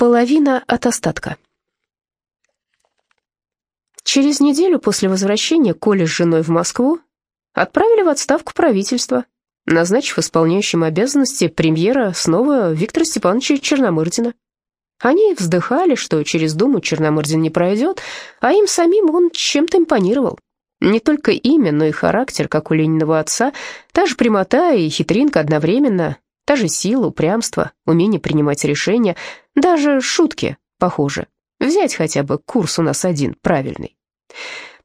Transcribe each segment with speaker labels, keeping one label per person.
Speaker 1: Половина от остатка. Через неделю после возвращения Коли с женой в Москву отправили в отставку правительства, назначив исполняющим обязанности премьера снова Виктора Степановича Черномырдина. Они вздыхали, что через Думу Черномырдин не пройдет, а им самим он чем-то импонировал. Не только имя, но и характер, как у Лениного отца, та же прямота и хитринка одновременно, та же сила, упрямство, умение принимать решения, даже шутки похожи. Взять хотя бы курс у нас один, правильный.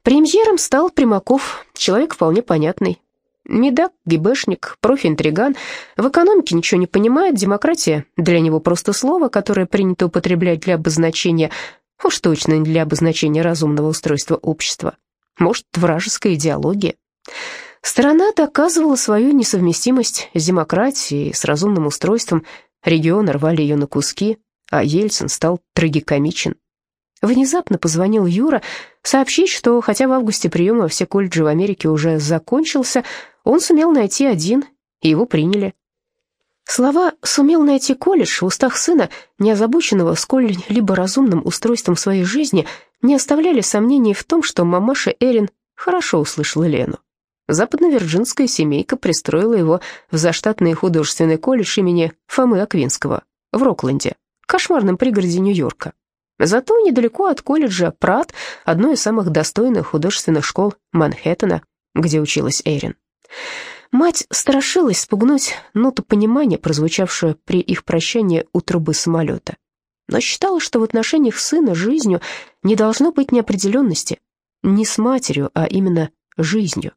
Speaker 1: Премьером стал Примаков, человек вполне понятный. Медак, ГБшник, профи-интриган, в экономике ничего не понимает, демократия для него просто слово, которое принято употреблять для обозначения, уж точно для обозначения разумного устройства общества. Может, вражеская идеология. Страна доказывала свою несовместимость с демократией, с разумным устройством, регионы рвали ее на куски, а Ельцин стал трагикомичен. Внезапно позвонил Юра сообщить, что хотя в августе прием во все колледжи в Америке уже закончился, он сумел найти один, и его приняли. Слова «сумел найти колледж» в устах сына, не озабоченного сколь-либо разумным устройством своей жизни, не оставляли сомнений в том, что мамаша Эрин хорошо услышала Лену. Западно-вирджинская семейка пристроила его в заштатный художественный колледж имени Фомы Аквинского в Рокленде, кошмарном пригороде Нью-Йорка. Зато недалеко от колледжа Прат, одной из самых достойных художественных школ Манхэттена, где училась Эрин. Мать страшилась спугнуть ноту понимания, прозвучавшую при их прощании у трубы самолета. Но считала, что в отношениях сына жизнью не должно быть неопределенности. Не с матерью, а именно жизнью.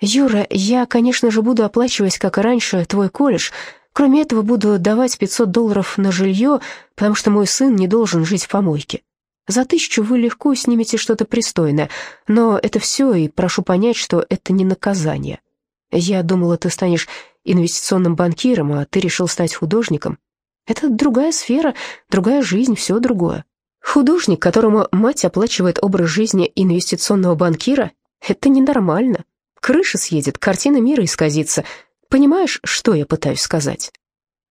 Speaker 1: «Юра, я, конечно же, буду оплачивать, как и раньше, твой колледж. Кроме этого, буду давать 500 долларов на жилье, потому что мой сын не должен жить в помойке. За тысячу вы легко снимете что-то пристойное, но это все, и прошу понять, что это не наказание. Я думала, ты станешь инвестиционным банкиром, а ты решил стать художником. Это другая сфера, другая жизнь, все другое. Художник, которому мать оплачивает образ жизни инвестиционного банкира, это ненормально. Крыша съедет, картина мира исказится. Понимаешь, что я пытаюсь сказать?»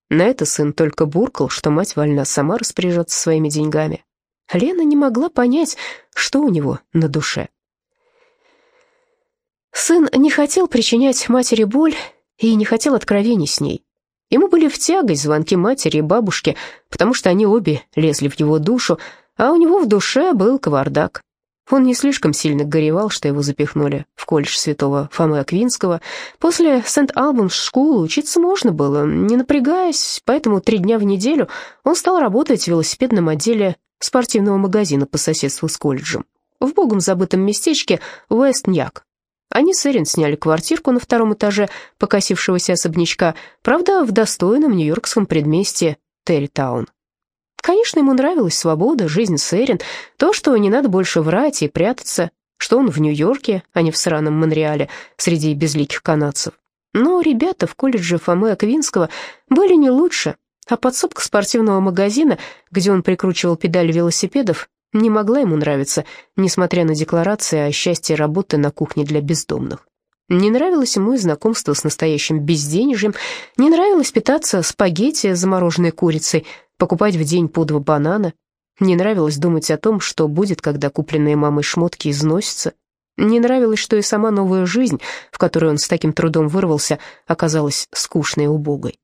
Speaker 1: На это сын только буркал, что мать вольна сама распоряжаться своими деньгами. Лена не могла понять, что у него на душе. Сын не хотел причинять матери боль и не хотел откровений с ней. Ему были в тягость звонки матери и бабушки, потому что они обе лезли в его душу, а у него в душе был кавардак. Он не слишком сильно горевал, что его запихнули в колледж святого Фомы Аквинского. После Сент-Албанс школы учиться можно было, не напрягаясь, поэтому три дня в неделю он стал работать в велосипедном отделе спортивного магазина по соседству с колледжем в богом забытом местечке Уэст-Ньяк. Они с Эрин сняли квартирку на втором этаже покосившегося особнячка, правда, в достойном нью-йоркском предместье Территаун. Конечно, ему нравилась свобода, жизнь с Эрин, то, что не надо больше врать и прятаться, что он в Нью-Йорке, а не в сраном Монреале, среди безликих канадцев. Но ребята в колледже Фомы Аквинского были не лучше, а подсобка спортивного магазина, где он прикручивал педали велосипедов, не могла ему нравиться, несмотря на декларации о счастье работы на кухне для бездомных. Не нравилось ему и знакомство с настоящим безденежьем, не нравилось питаться спагетти с замороженной курицей, покупать в день по два банана. Не нравилось думать о том, что будет, когда купленные мамой шмотки износятся. Не нравилось, что и сама новая жизнь, в которую он с таким трудом вырвался, оказалась скучной и убогой.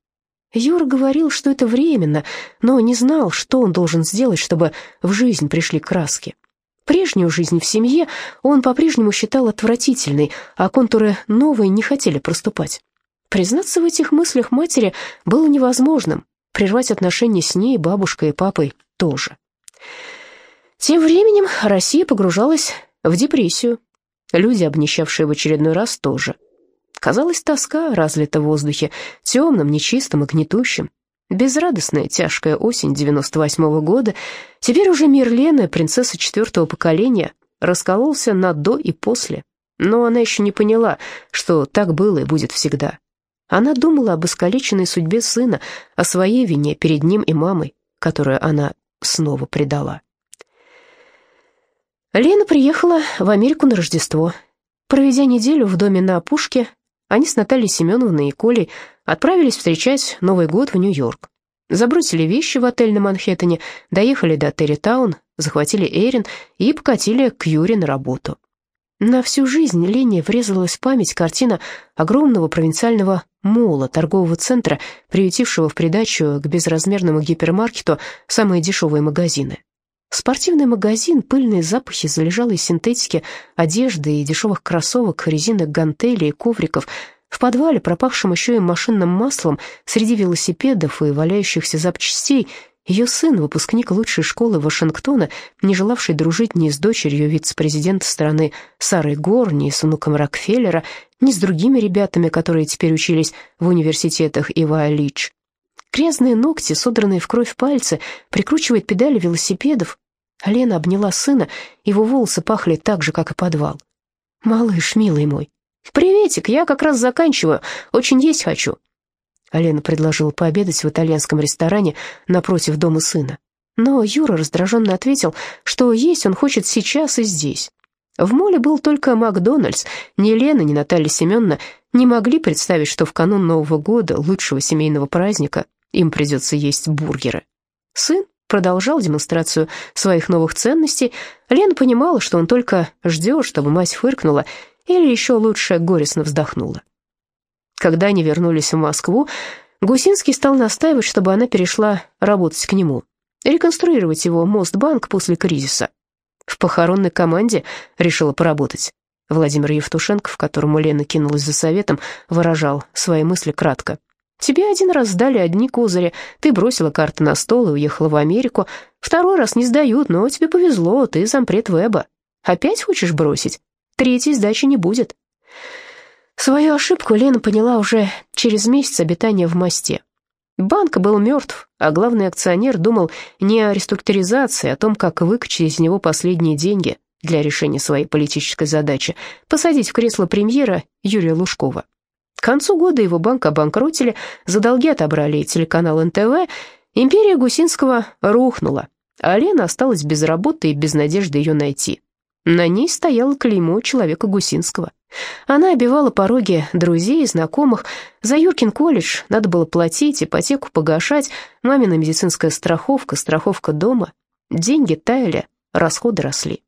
Speaker 1: Юра говорил, что это временно, но не знал, что он должен сделать, чтобы в жизнь пришли краски. Прежнюю жизнь в семье он по-прежнему считал отвратительной, а контуры новой не хотели проступать. Признаться в этих мыслях матери было невозможным, Прервать отношения с ней, бабушкой и папой тоже. Тем временем Россия погружалась в депрессию. Люди, обнищавшие в очередной раз, тоже. Казалось, тоска разлита в воздухе, темным, нечистым и гнетущим. Безрадостная, тяжкая осень 98-го года. Теперь уже мир Лены, принцесса четвертого поколения, раскололся на «до» и «после». Но она еще не поняла, что так было и будет всегда. Она думала об искалеченной судьбе сына, о своей вине перед ним и мамой, которую она снова предала. Лена приехала в Америку на Рождество. Проведя неделю в доме на опушке, они с Натальей Семеновной и Колей отправились встречать Новый год в Нью-Йорк. Забросили вещи в отель на Манхэттене, доехали до Территаун, захватили Эрин и покатили к Юре на работу. На всю жизнь Лене врезалась в память картина огромного провинциального мола, торгового центра, приютившего в придачу к безразмерному гипермаркету самые дешевые магазины. Спортивный магазин, пыльные запахи залежалой синтетики, одежды и дешевых кроссовок, резинок, гантелей и ковриков. В подвале, пропахшем еще и машинным маслом, среди велосипедов и валяющихся запчастей, ее сын, выпускник лучшей школы Вашингтона, не желавший дружить ни с дочерью вице-президента страны Сарой Гор, ни с внуком Рокфеллера, ни с другими ребятами, которые теперь учились в университетах Ива Лидж. Грязные ногти, содранные в кровь пальцы, прикручивает педали велосипедов, Лена обняла сына, его волосы пахли так же, как и подвал. «Малыш, милый мой». «Приветик, я как раз заканчиваю, очень есть хочу». Лена предложила пообедать в итальянском ресторане напротив дома сына. Но Юра раздраженно ответил, что есть он хочет сейчас и здесь. В моле был только Макдональдс. Ни Лена, ни Наталья Семеновна не могли представить, что в канун Нового года, лучшего семейного праздника, им придется есть бургеры. Сын продолжал демонстрацию своих новых ценностей, Лена понимала, что он только ждет, чтобы мать фыркнула или еще лучше горестно вздохнула. Когда они вернулись в Москву, Гусинский стал настаивать, чтобы она перешла работать к нему, реконструировать его Мостбанк после кризиса. В похоронной команде решила поработать. Владимир Евтушенко, в которому Лена кинулась за советом, выражал свои мысли кратко. Тебе один раз сдали одни козыри, ты бросила карты на стол и уехала в Америку. Второй раз не сдают, но тебе повезло, ты зампред Веба. Опять хочешь бросить? Третьей сдачи не будет. Свою ошибку Лена поняла уже через месяц обитания в мосте. Банк был мертв, а главный акционер думал не о реструктуризации, а о том, как выкачать из него последние деньги для решения своей политической задачи, посадить в кресло премьера Юрия Лужкова. К концу года его банк обанкротили, за долги отобрали телеканал НТВ, империя Гусинского рухнула, а Лена осталась без работы и без надежды ее найти. На ней стояло клеймо человека Гусинского. Она обивала пороги друзей и знакомых. За Юркин колледж надо было платить, ипотеку погашать, мамина медицинская страховка, страховка дома. Деньги таяли, расходы росли.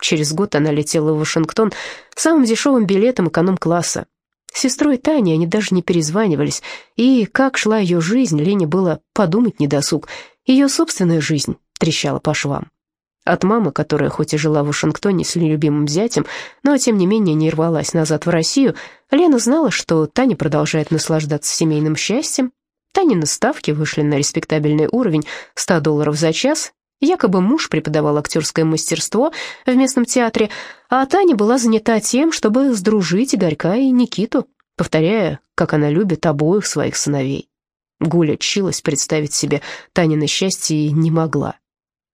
Speaker 1: Через год она летела в Вашингтон самым дешевым билетом эконом-класса. Сестрой Таней они даже не перезванивались, и как шла ее жизнь, Лене было подумать недосуг. Ее собственная жизнь трещала по швам. От мамы, которая хоть и жила в Вашингтоне с любимым зятем, но тем не менее не рвалась назад в Россию, Лена знала, что Таня продолжает наслаждаться семейным счастьем. Танины ставки вышли на респектабельный уровень 100 долларов за час, Якобы муж преподавал актерское мастерство в местном театре, а Таня была занята тем, чтобы сдружить Игорька и Никиту, повторяя, как она любит обоих своих сыновей. Гуля чилась представить себе Танины счастье и не могла.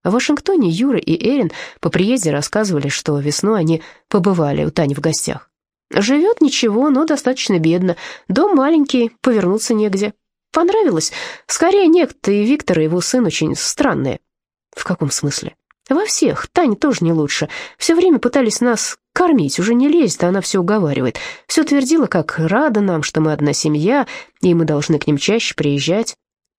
Speaker 1: В Вашингтоне Юра и Эрин по приезде рассказывали, что весной они побывали у Тани в гостях. Живет ничего, но достаточно бедно. Дом маленький, повернуться негде. Понравилось. Скорее, некто и Виктор, и его сын очень странные. «В каком смысле?» «Во всех. Таня тоже не лучше. Все время пытались нас кормить, уже не лезет, а она все уговаривает. Все твердила, как рада нам, что мы одна семья, и мы должны к ним чаще приезжать.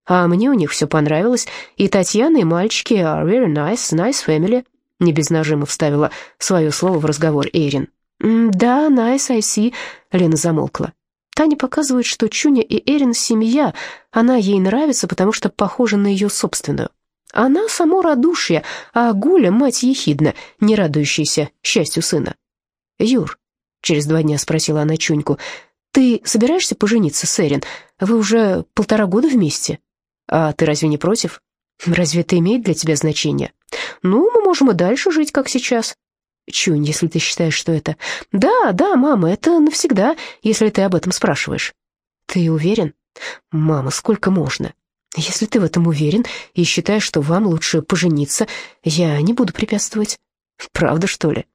Speaker 1: А мне у них все понравилось, и Татьяна, и мальчики are very nice, nice family». Не без нажима вставила свое слово в разговор Эрин. «Да, nice, I see», — Лена замолкла. Таня показывает, что Чуня и Эрин семья, она ей нравится, потому что похожа на ее собственную. Она само радушие, а Гуля — мать ехидна, не радующаяся счастью сына. «Юр», — через два дня спросила она Чуньку, — «ты собираешься пожениться с Эрин? Вы уже полтора года вместе. А ты разве не против? Разве это имеет для тебя значение? Ну, мы можем и дальше жить, как сейчас». «Чунь, если ты считаешь, что это...» «Да, да, мама, это навсегда, если ты об этом спрашиваешь». «Ты уверен?» «Мама, сколько можно?» Если ты в этом уверен и считаешь, что вам лучше пожениться, я не буду препятствовать. Правда, что ли?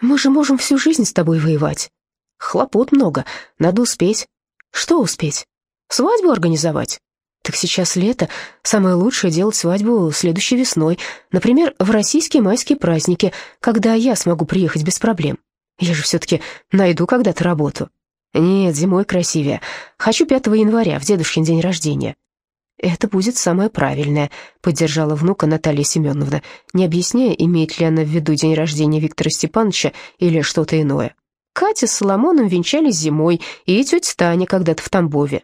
Speaker 1: Мы же можем всю жизнь с тобой воевать. Хлопот много, надо успеть. Что успеть? Свадьбу организовать? Так сейчас лето, самое лучшее делать свадьбу следующей весной, например, в российские майские праздники, когда я смогу приехать без проблем. Я же все-таки найду когда-то работу. Нет, зимой красивее. Хочу 5 января, в дедушкин день рождения. «Это будет самое правильное», — поддержала внука Наталья Семеновна, не объясняя, имеет ли она в виду день рождения Виктора Степановича или что-то иное. Катя с Соломоном венчались зимой, и тетя Таня когда-то в Тамбове.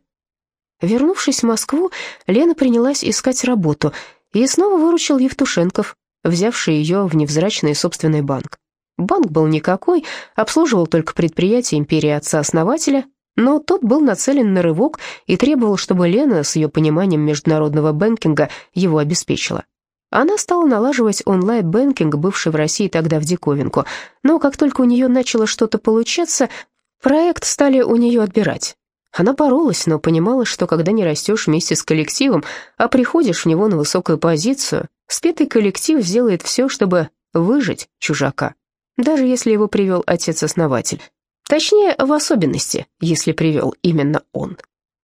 Speaker 1: Вернувшись в Москву, Лена принялась искать работу, и снова выручил Евтушенков, взявший ее в невзрачный собственный банк. Банк был никакой, обслуживал только предприятие империи отца-основателя, но тот был нацелен на рывок и требовал, чтобы Лена с ее пониманием международного бэнкинга его обеспечила. Она стала налаживать онлайн-бэнкинг, бывший в России тогда в диковинку, но как только у нее начало что-то получаться, проект стали у нее отбирать. Она боролась, но понимала, что когда не растешь вместе с коллективом, а приходишь в него на высокую позицию, спетый коллектив сделает все, чтобы выжить чужака, даже если его привел отец-основатель. Точнее, в особенности, если привел именно он.